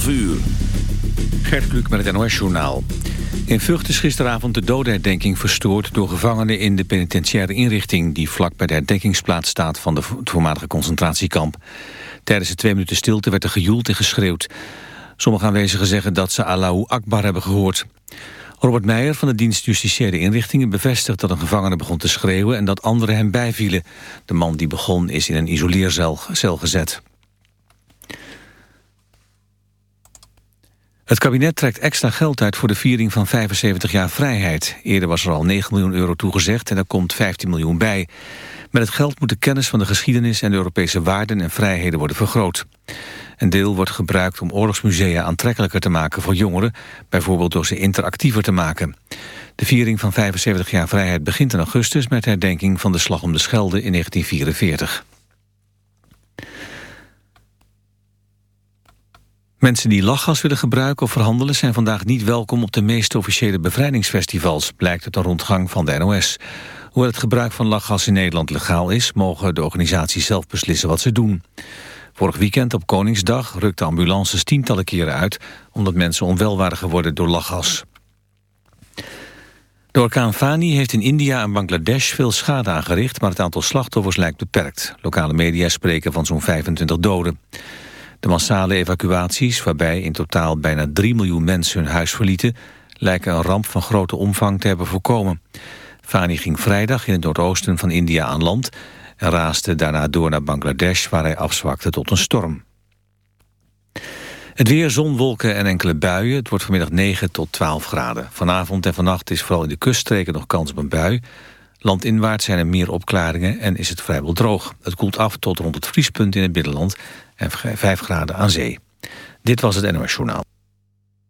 12 uur. Gert Kluk met het NOS-journaal. In Vught is gisteravond de dodenherdenking verstoord... door gevangenen in de penitentiaire inrichting... die vlak bij de herdenkingsplaats staat van de voormalige concentratiekamp. Tijdens de twee minuten stilte werd er gejoeld en geschreeuwd. Sommige aanwezigen zeggen dat ze Allahu Akbar hebben gehoord. Robert Meijer van de dienst Justitiële Inrichtingen bevestigt dat een gevangene begon te schreeuwen en dat anderen hem bijvielen. De man die begon is in een isoleercel gezet. Het kabinet trekt extra geld uit voor de viering van 75 jaar vrijheid. Eerder was er al 9 miljoen euro toegezegd en er komt 15 miljoen bij. Met het geld moet de kennis van de geschiedenis en de Europese waarden en vrijheden worden vergroot. Een deel wordt gebruikt om oorlogsmusea aantrekkelijker te maken voor jongeren, bijvoorbeeld door ze interactiever te maken. De viering van 75 jaar vrijheid begint in augustus met herdenking van de Slag om de Schelde in 1944. Mensen die lachgas willen gebruiken of verhandelen... zijn vandaag niet welkom op de meeste officiële bevrijdingsfestivals... blijkt uit een rondgang van de NOS. Hoewel het gebruik van lachgas in Nederland legaal is... mogen de organisaties zelf beslissen wat ze doen. Vorig weekend op Koningsdag rukten ambulances tientallen keren uit... omdat mensen onwel waren geworden door lachgas. De orkaan Fani heeft in India en Bangladesh veel schade aangericht... maar het aantal slachtoffers lijkt beperkt. Lokale media spreken van zo'n 25 doden. De massale evacuaties, waarbij in totaal bijna 3 miljoen mensen hun huis verlieten... lijken een ramp van grote omvang te hebben voorkomen. Fani ging vrijdag in het noordoosten van India aan land... en raasde daarna door naar Bangladesh, waar hij afzwakte tot een storm. Het weer, zon, wolken en enkele buien. Het wordt vanmiddag 9 tot 12 graden. Vanavond en vannacht is vooral in de kuststreken nog kans op een bui. Landinwaarts zijn er meer opklaringen en is het vrijwel droog. Het koelt af tot rond het vriespunt in het binnenland en 5 graden aan zee. Dit was het NOS Journaal.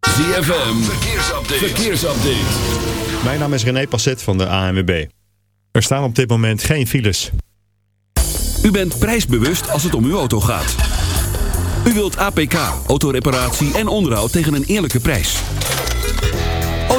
ZFM, verkeersupdate. verkeersupdate. Mijn naam is René Passet van de ANWB. Er staan op dit moment geen files. U bent prijsbewust als het om uw auto gaat. U wilt APK, autoreparatie en onderhoud tegen een eerlijke prijs.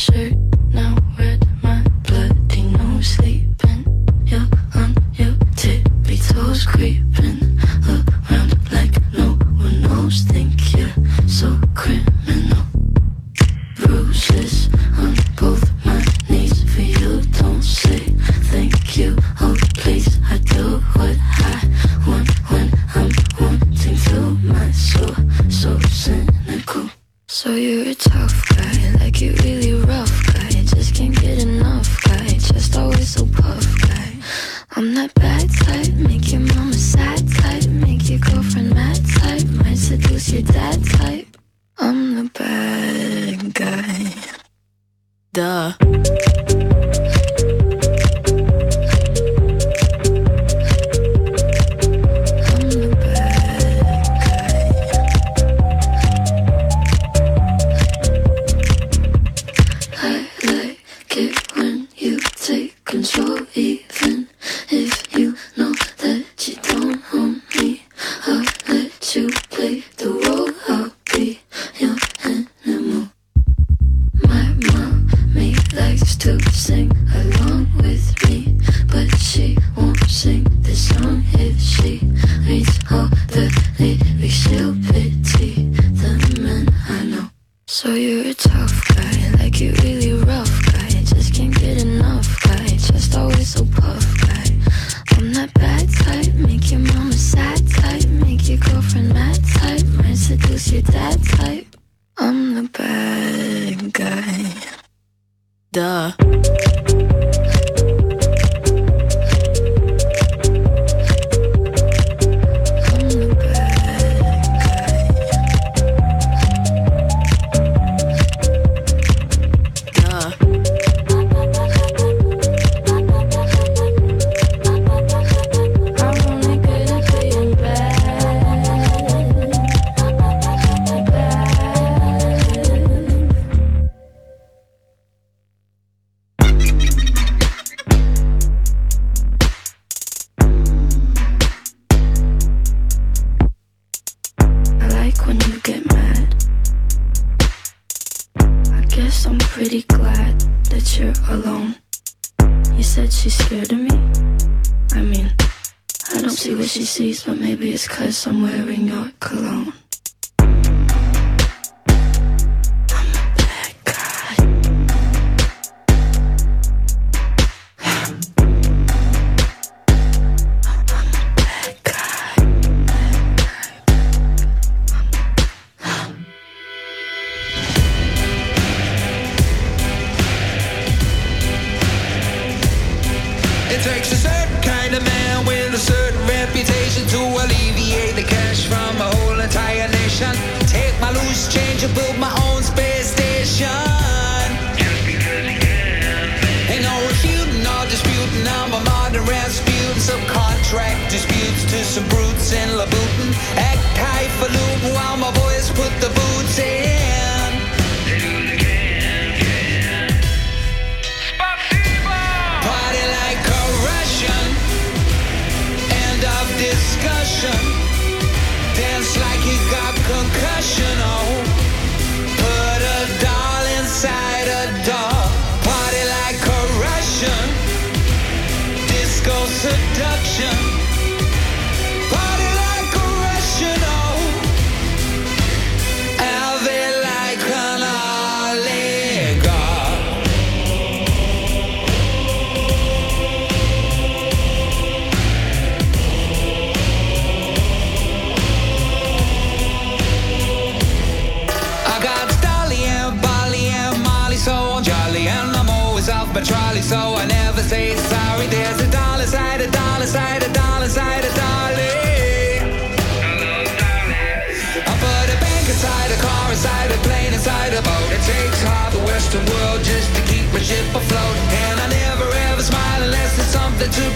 Shirt,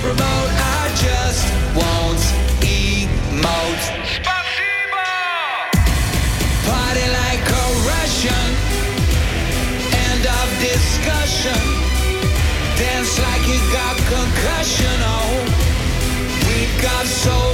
remote, I just won't emote. Spasibo! Party like a Russian. End of discussion. Dance like you got concussion. Oh, we got soul.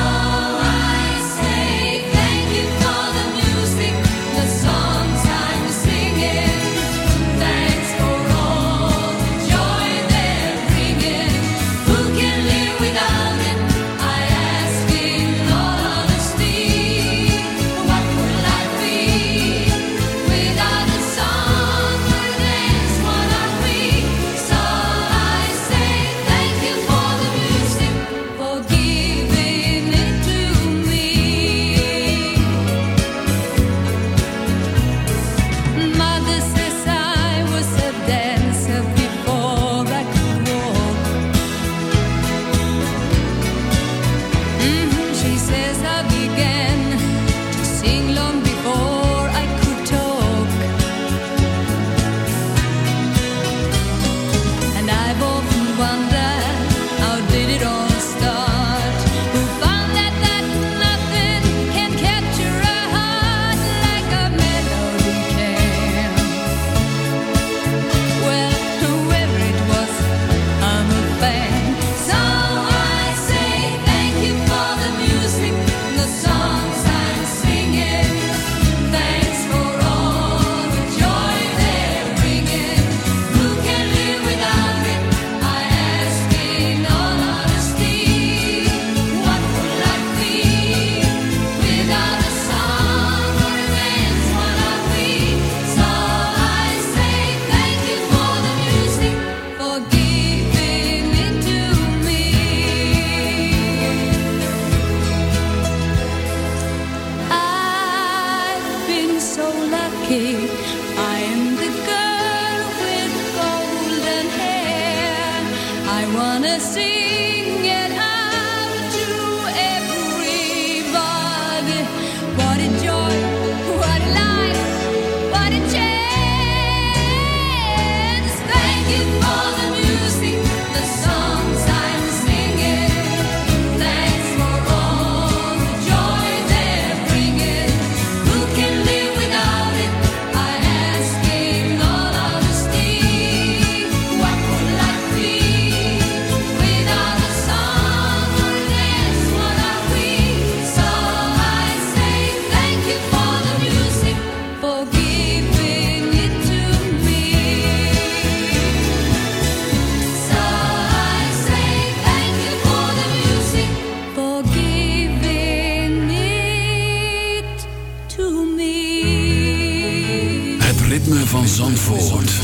Van Zandvoort.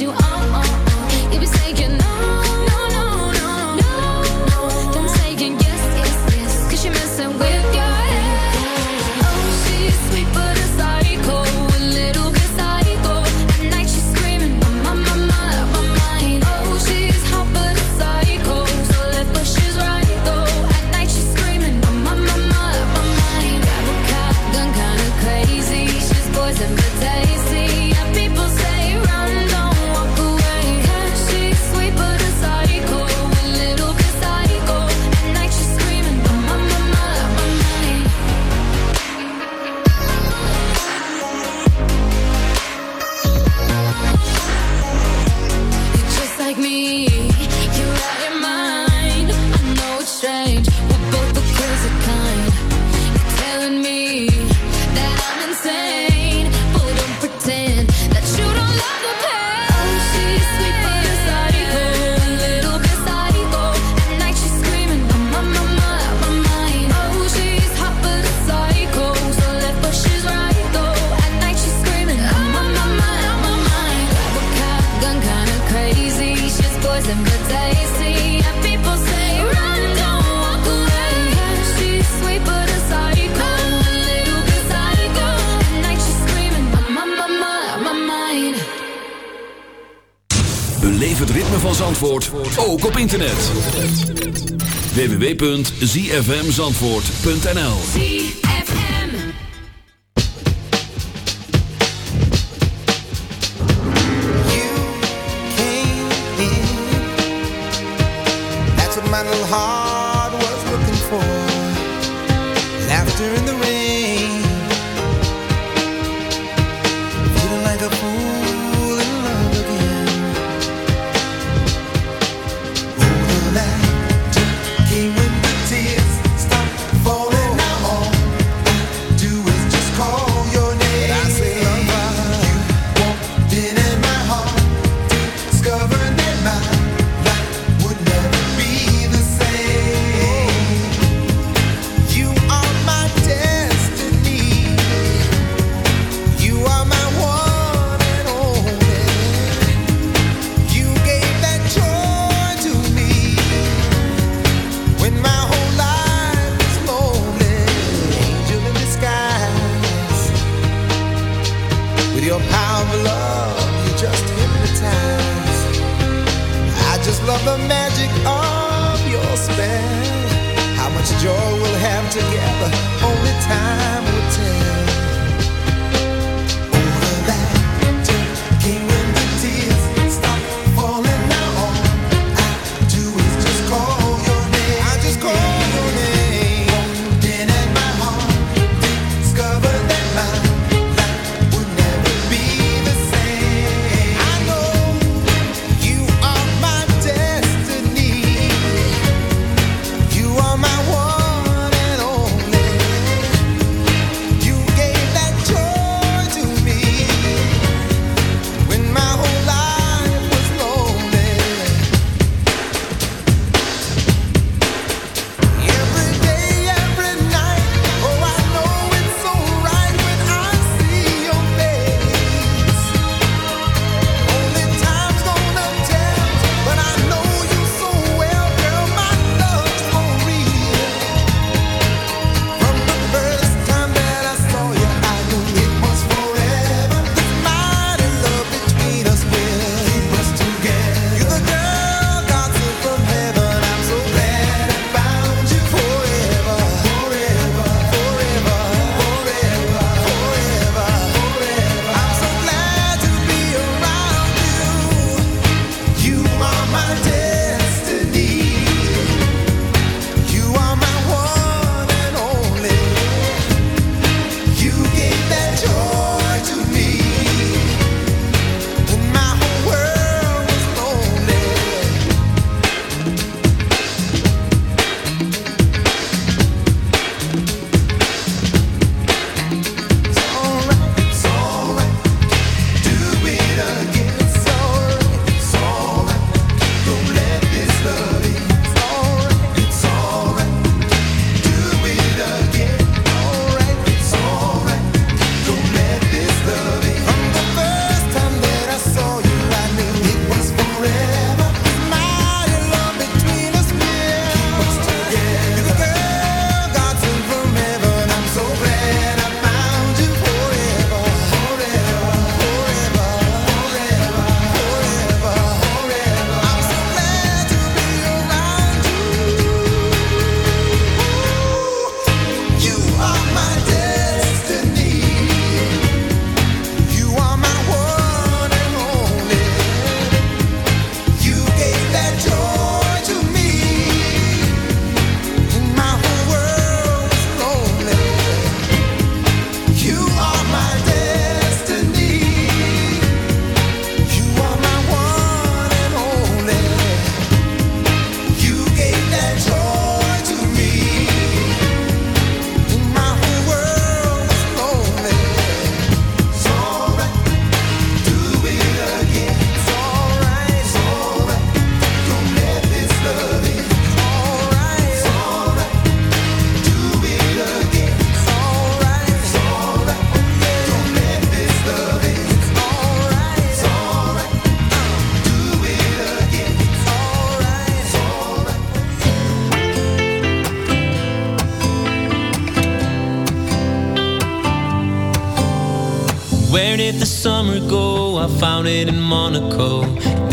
You on. www.zfmzandvoort.nl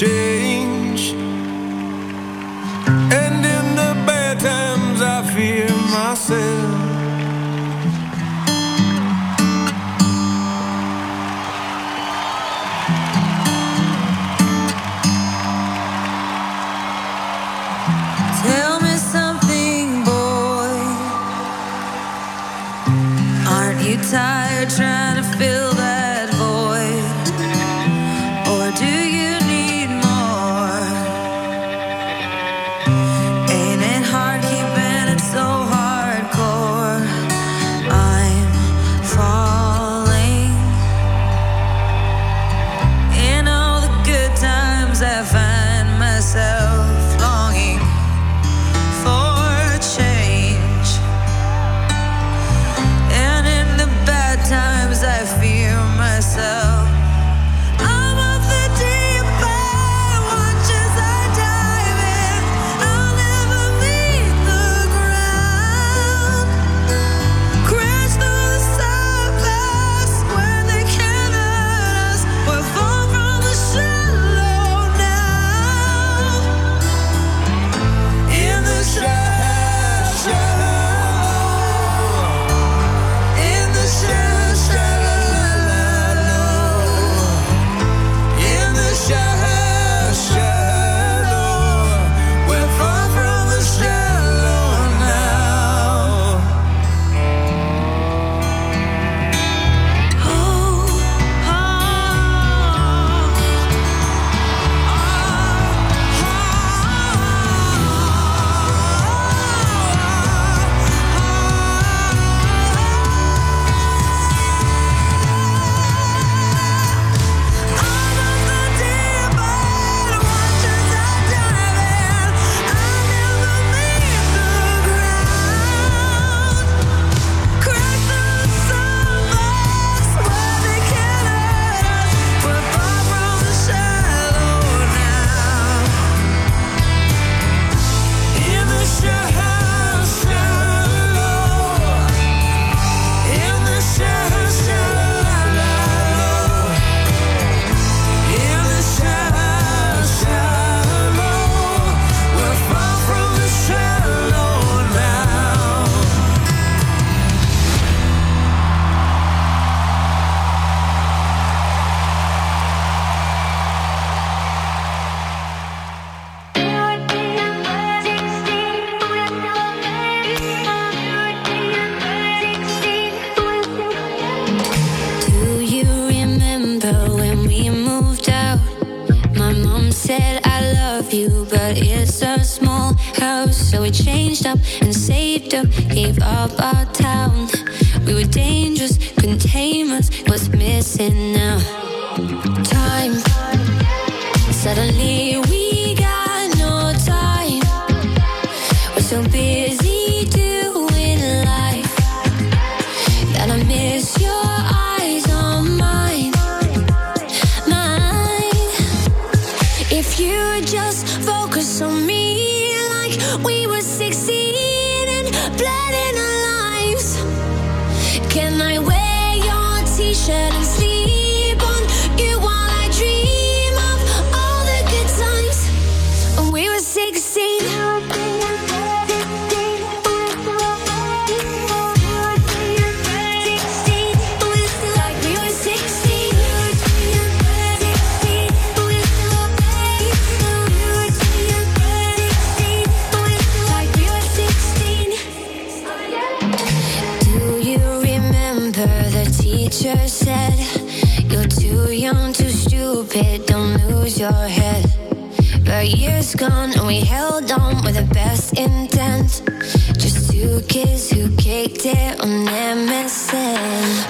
change gone, and we held on with the best intent. Just two kids who caked it on MSN.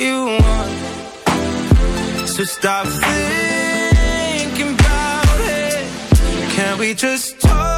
you want. So stop thinking about it. Can we just talk?